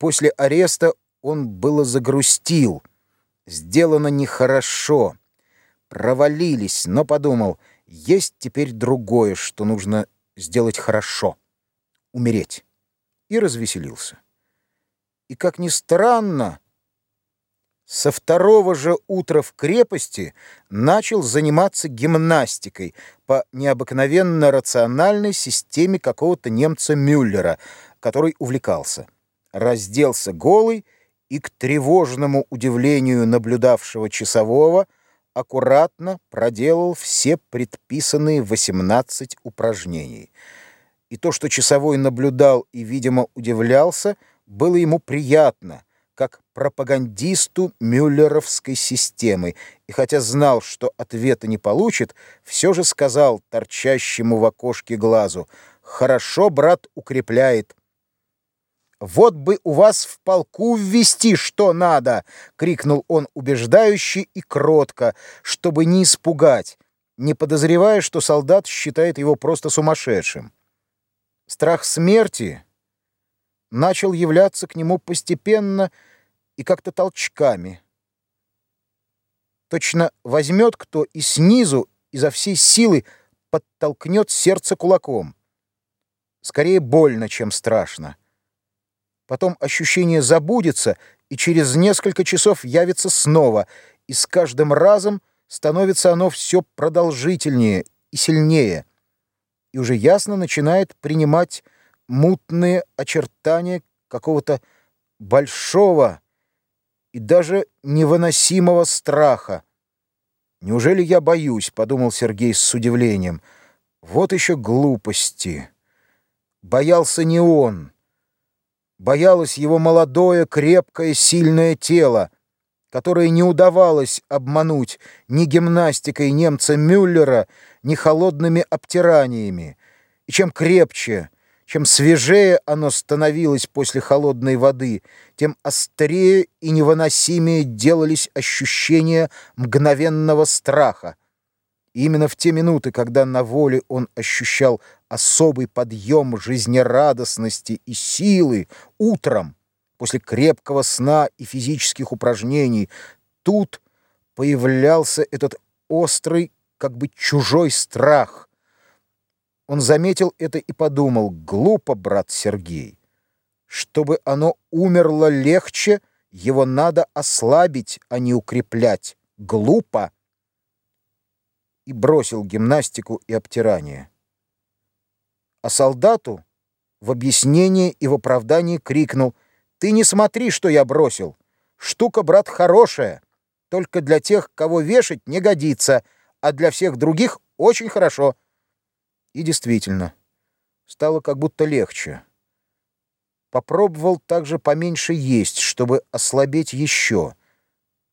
После ареста он было загрустил. Сделано нехорошо. Провалились, но подумал, есть теперь другое, что нужно сделать хорошо. Умереть. И развеселился. И, как ни странно, со второго же утра в крепости начал заниматься гимнастикой по необыкновенно рациональной системе какого-то немца Мюллера, который увлекался. Разделся голый и, к тревожному удивлению наблюдавшего часового, аккуратно проделал все предписанные 18 упражнений. И то, что часовой наблюдал и, видимо, удивлялся, было ему приятно — как пропагандисту мюллеровской системы, и хотя знал, что ответа не получит, все же сказал торчащему в окошке глазу, «Хорошо, брат, укрепляет». «Вот бы у вас в полку ввести, что надо!» — крикнул он убеждающе и кротко, чтобы не испугать, не подозревая, что солдат считает его просто сумасшедшим. Страх смерти начал являться к нему постепенно и как-то толчками. Точно возьмет кто и снизу изо всей силы подтолкнет сердце кулаком. Скорее больно, чем страшно. Потом ощущение забудется, и через несколько часов явится снова, и с каждым разом становится оно все продолжительнее и сильнее, и уже ясно начинает принимать мутные очертания какого-то большого, и даже невыносимого страха. «Неужели я боюсь?» — подумал Сергей с удивлением. «Вот еще глупости!» Боялся не он. Боялось его молодое, крепкое, сильное тело, которое не удавалось обмануть ни гимнастикой немца Мюллера, ни холодными обтираниями. И чем крепче, чем свежее оно становилось после холодной воды, тем острее и невыносимее делались ощущения мгновенного страха. Именно в те минуты, когда на воле он ощущал особый подъем жизнерадостности и силы, утром, после крепкого сна и физических упражнений, тут появлялся этот острый, как бы чужой страх — он заметил это и подумал, глупо, брат Сергей. Чтобы оно умерло легче, его надо ослабить, а не укреплять. Глупо. И бросил гимнастику и обтирание. А солдату в объяснение и в оправдании крикнул, «Ты не смотри, что я бросил. Штука, брат, хорошая. Только для тех, кого вешать, не годится, а для всех других очень хорошо». И действительно, стало как будто легче. Попробовал также поменьше есть, чтобы ослабеть еще.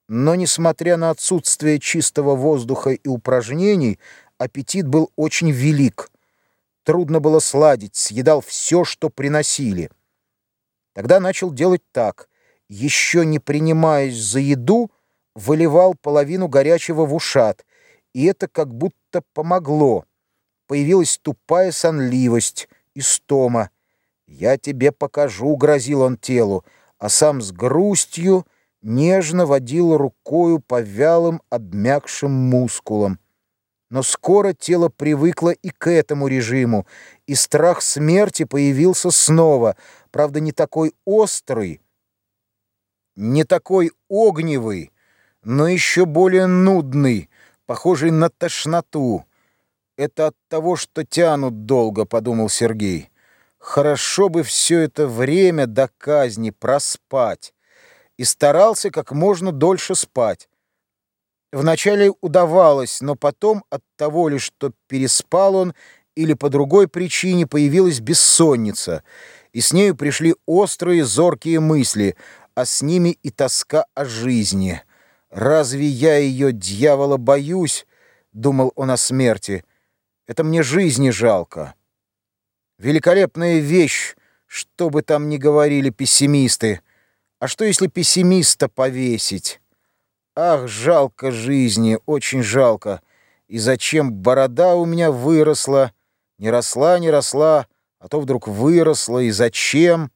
Но, несмотря на отсутствие чистого воздуха и упражнений, аппетит был очень велик. Трудно было сладить, съедал все, что приносили. Тогда начал делать так. Еще не принимаясь за еду, выливал половину горячего в ушат, и это как будто помогло появилась тупая сонливость, истома. «Я тебе покажу», — грозил он телу, а сам с грустью нежно водил рукою по вялым обмякшим мускулам. Но скоро тело привыкло и к этому режиму, и страх смерти появился снова, правда, не такой острый, не такой огневый, но еще более нудный, похожий на тошноту. «Это от того, что тянут долго», — подумал Сергей. «Хорошо бы все это время до казни проспать». И старался как можно дольше спать. Вначале удавалось, но потом от того лишь, что переспал он, или по другой причине появилась бессонница, и с нею пришли острые, зоркие мысли, а с ними и тоска о жизни. «Разве я ее, дьявола, боюсь?» — думал он о смерти — это мне жизни жалко. Великолепная вещь, что бы там ни говорили пессимисты. А что, если пессимиста повесить? Ах, жалко жизни, очень жалко. И зачем борода у меня выросла? Не росла, не росла, а то вдруг выросла. И зачем?